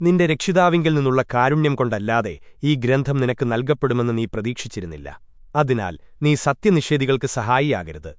നിന്റെ രക്ഷിതാവിങ്കിൽ നിന്നുള്ള കാരുണ്യം കൊണ്ടല്ലാതെ ഈ ഗ്രന്ഥം നിനക്ക് നൽകപ്പെടുമെന്ന് നീ പ്രതീക്ഷിച്ചിരുന്നില്ല. അതിനാൽ നീ സത്യനിഷേധികൾക്ക് സഹായിയാകരുത്.